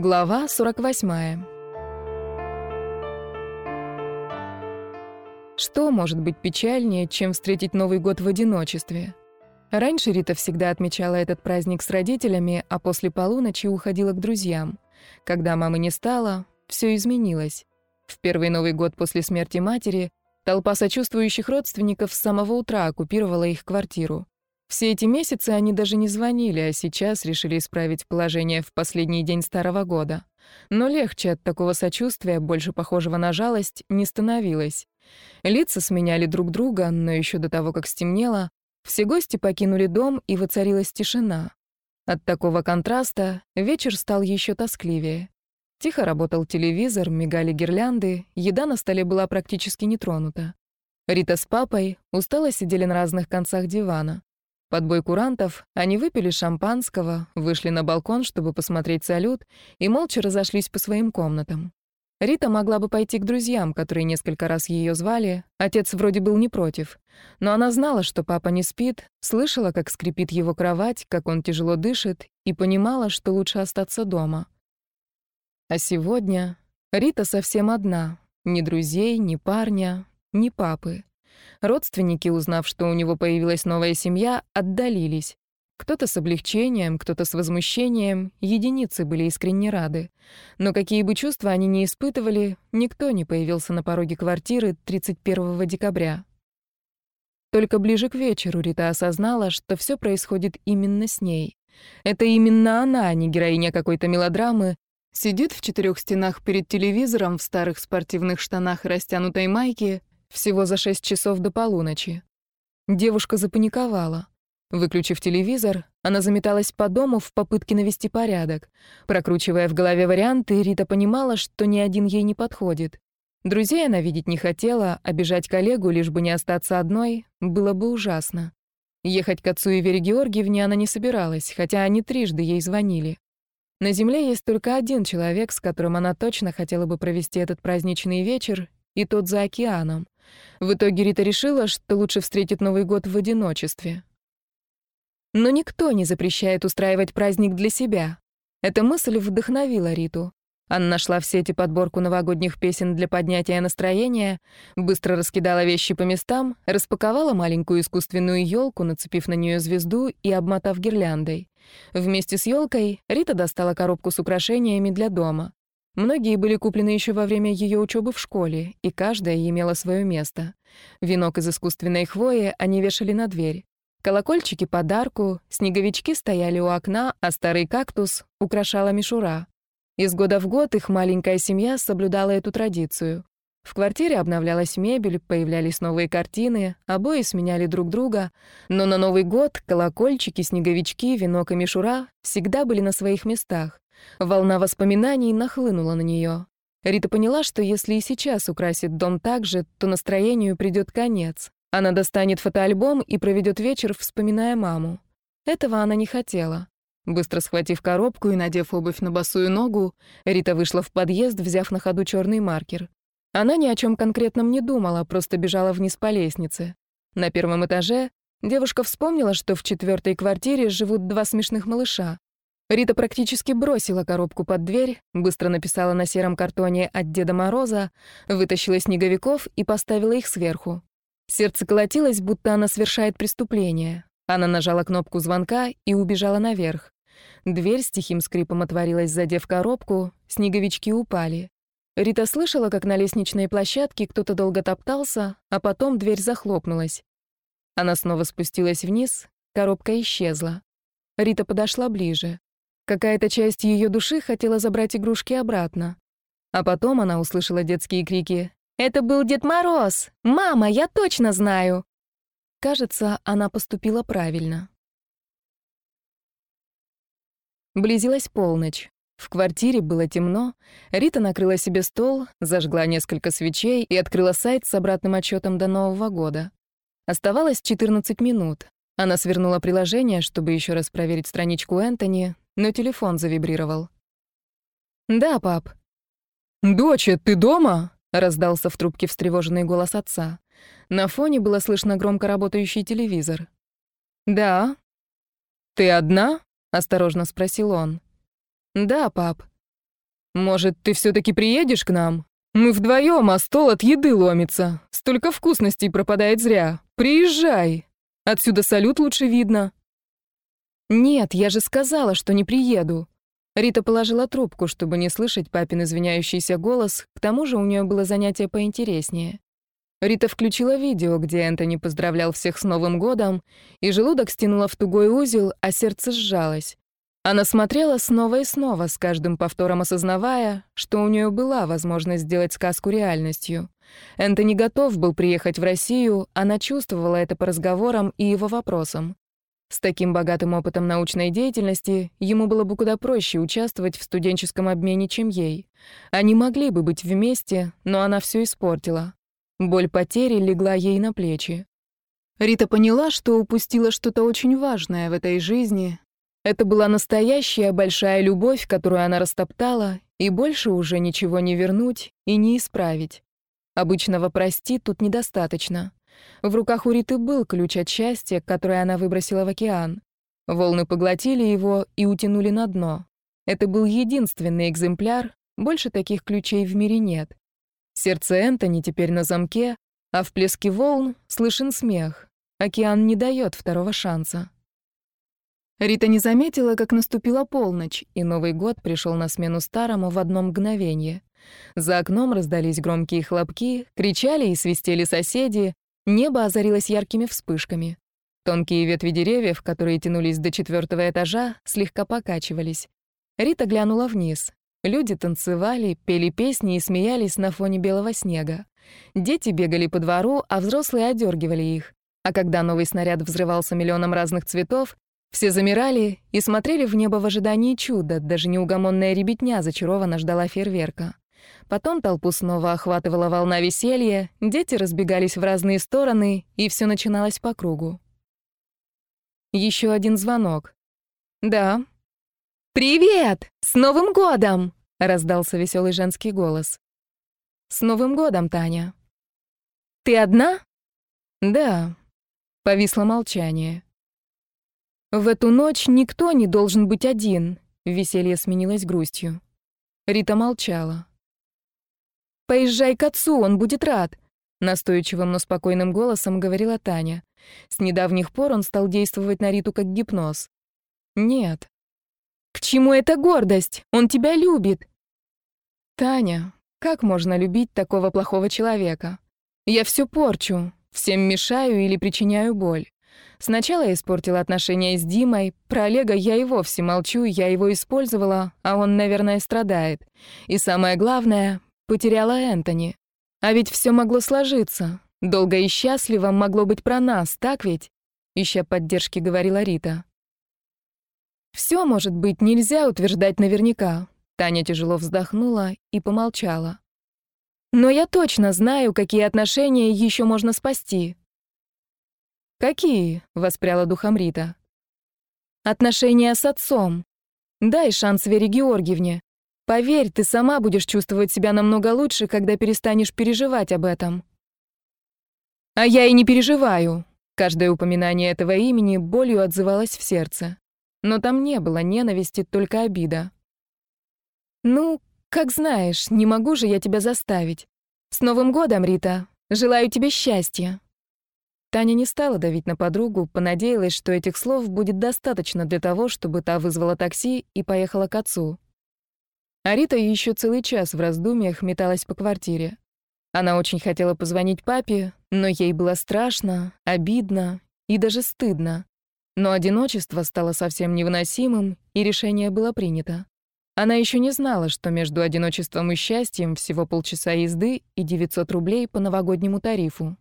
Глава 48. Что может быть печальнее, чем встретить Новый год в одиночестве? Раньше Рита всегда отмечала этот праздник с родителями, а после полуночи уходила к друзьям. Когда мамы не стало, все изменилось. В первый Новый год после смерти матери толпа сочувствующих родственников с самого утра оккупировала их квартиру. Все эти месяцы они даже не звонили, а сейчас решили исправить положение в последний день Старого года. Но легче от такого сочувствия, больше похожего на жалость, не становилось. Лица сменяли друг друга, но еще до того, как стемнело, все гости покинули дом, и воцарилась тишина. От такого контраста вечер стал еще тоскливее. Тихо работал телевизор, мигали гирлянды, еда на столе была практически не тронута. Рита с папой устало сидели на разных концах дивана. Под бой курантов они выпили шампанского, вышли на балкон, чтобы посмотреть салют, и молча разошлись по своим комнатам. Рита могла бы пойти к друзьям, которые несколько раз ее звали, отец вроде был не против. Но она знала, что папа не спит, слышала, как скрипит его кровать, как он тяжело дышит, и понимала, что лучше остаться дома. А сегодня Рита совсем одна. Ни друзей, ни парня, ни папы. Родственники, узнав, что у него появилась новая семья, отдалились. Кто-то с облегчением, кто-то с возмущением, единицы были искренне рады. Но какие бы чувства они ни испытывали, никто не появился на пороге квартиры 31 декабря. Только ближе к вечеру Рита осознала, что все происходит именно с ней. Это именно она, а не героиня какой-то мелодрамы, сидит в четырех стенах перед телевизором в старых спортивных штанах и растянутой майке всего за шесть часов до полуночи. Девушка запаниковала. Выключив телевизор, она заметалась по дому в попытке навести порядок. Прокручивая в голове варианты, Рита понимала, что ни один ей не подходит. Друзей она видеть не хотела, бежать коллегу, лишь бы не остаться одной, было бы ужасно. Ехать к отцу и Вере Георгиевне она не собиралась, хотя они трижды ей звонили. На Земле есть только один человек, с которым она точно хотела бы провести этот праздничный вечер, и тот за океаном. В итоге Рита решила, что лучше встретит Новый год в одиночестве. Но никто не запрещает устраивать праздник для себя. Эта мысль вдохновила Риту. Она нашла в сети подборку новогодних песен для поднятия настроения, быстро раскидала вещи по местам, распаковала маленькую искусственную елку, нацепив на нее звезду и обмотав гирляндой. Вместе с елкой Рита достала коробку с украшениями для дома. Многие были куплены еще во время ее учебы в школе, и каждая имела свое место. Венок из искусственной хвои они вешали на дверь. Колокольчики подарку, снеговички стояли у окна, а старый кактус украшала мишура. Из года в год их маленькая семья соблюдала эту традицию. В квартире обновлялась мебель, появлялись новые картины, обои сменяли друг друга, но на Новый год колокольчики, снеговички, венок и мишура всегда были на своих местах. Волна воспоминаний нахлынула на нее. Рита поняла, что если и сейчас украсит дом так же, то настроению придет конец. Она достанет фотоальбом и проведет вечер, вспоминая маму. Этого она не хотела. Быстро схватив коробку и надев обувь на босую ногу, Рита вышла в подъезд, взяв на ходу черный маркер. Она ни о чем конкретном не думала, просто бежала вниз по лестнице. На первом этаже девушка вспомнила, что в четвертой квартире живут два смешных малыша. Рита практически бросила коробку под дверь, быстро написала на сером картоне от Деда Мороза, вытащила снеговиков и поставила их сверху. Сердце колотилось, будто она совершает преступление. Она нажала кнопку звонка и убежала наверх. Дверь с тихим скрипом отворилась, задев коробку, снеговички упали. Рита слышала, как на лестничной площадке кто-то долго топтался, а потом дверь захлопнулась. Она снова спустилась вниз, коробка исчезла. Рита подошла ближе. Какая-то часть ее души хотела забрать игрушки обратно. А потом она услышала детские крики «Это был Дед Мороз! Мама, я точно знаю!» Кажется, она поступила правильно. Близилась полночь. В квартире было темно. Рита накрыла себе стол, зажгла несколько свечей и открыла сайт с обратным отчетом до Нового года. Оставалось 14 минут. Она свернула приложение, чтобы еще раз проверить страничку Энтони, но телефон завибрировал. «Да, пап». «Доча, ты дома?» — раздался в трубке встревоженный голос отца. На фоне было слышно громко работающий телевизор. «Да». «Ты одна?» — осторожно спросил он. «Да, пап». Может, ты все таки приедешь к нам? Мы вдвоем, а стол от еды ломится. Столько вкусностей пропадает зря. Приезжай. Отсюда салют лучше видно». «Нет, я же сказала, что не приеду». Рита положила трубку, чтобы не слышать папин извиняющийся голос, к тому же у нее было занятие поинтереснее. Рита включила видео, где Энтони поздравлял всех с Новым годом, и желудок стянуло в тугой узел, а сердце сжалось. Она смотрела снова и снова, с каждым повтором осознавая, что у нее была возможность сделать сказку реальностью. Энтони готов был приехать в Россию, она чувствовала это по разговорам и его вопросам. С таким богатым опытом научной деятельности ему было бы куда проще участвовать в студенческом обмене, чем ей. Они могли бы быть вместе, но она все испортила. Боль потери легла ей на плечи. Рита поняла, что упустила что-то очень важное в этой жизни. Это была настоящая большая любовь, которую она растоптала, и больше уже ничего не вернуть и не исправить. Обычного «прости» тут недостаточно. В руках у Риты был ключ от счастья, который она выбросила в океан. Волны поглотили его и утянули на дно. Это был единственный экземпляр, больше таких ключей в мире нет. Сердце Энтони теперь на замке, а в плеске волн слышен смех. Океан не дает второго шанса. Рита не заметила, как наступила полночь, и Новый год пришел на смену старому в одно мгновение. За окном раздались громкие хлопки, кричали и свистели соседи, небо озарилось яркими вспышками. Тонкие ветви деревьев, которые тянулись до четвертого этажа, слегка покачивались. Рита глянула вниз. Люди танцевали, пели песни и смеялись на фоне белого снега. Дети бегали по двору, а взрослые одергивали их. А когда новый снаряд взрывался миллионом разных цветов, все замирали и смотрели в небо в ожидании чуда, даже неугомонная ребятня зачарованно ждала фейерверка. Потом толпу снова охватывала волна веселья, дети разбегались в разные стороны, и все начиналось по кругу. Еще один звонок. «Да», «Привет! С Новым годом!» — раздался веселый женский голос. «С Новым годом, Таня!» «Ты одна?» «Да». Повисло молчание. В эту ночь никто не должен быть один. Веселье сменилось грустью. Рита молчала. «Поезжай к отцу, он будет рад», — настойчивым, но спокойным голосом говорила Таня. С недавних пор он стал действовать на Риту как гипноз. «Нет, к чему эта гордость? Он тебя любит. Таня, как можно любить такого плохого человека? Я все порчу, всем мешаю или причиняю боль. Сначала я испортила отношения с Димой, про Олега я и вовсе молчу, я его использовала, а он, наверное, страдает. И самое главное, потеряла Энтони. А ведь все могло сложиться. Долго и счастливо могло быть про нас, так ведь? Ища поддержки, говорила Рита. Все может быть, нельзя утверждать наверняка. Таня тяжело вздохнула и помолчала. Но я точно знаю, какие отношения еще можно спасти. Какие? воспряла духом Рита. Отношения с отцом. Дай шанс Вере Георгиевне. Поверь, ты сама будешь чувствовать себя намного лучше, когда перестанешь переживать об этом. А я и не переживаю. Каждое упоминание этого имени болью отзывалось в сердце но там не было ненависти, только обида. «Ну, как знаешь, не могу же я тебя заставить. С Новым годом, Рита! Желаю тебе счастья!» Таня не стала давить на подругу, понадеялась, что этих слов будет достаточно для того, чтобы та вызвала такси и поехала к отцу. А Рита еще целый час в раздумьях металась по квартире. Она очень хотела позвонить папе, но ей было страшно, обидно и даже стыдно. Но одиночество стало совсем невыносимым, и решение было принято. Она еще не знала, что между одиночеством и счастьем всего полчаса езды и 900 рублей по новогоднему тарифу.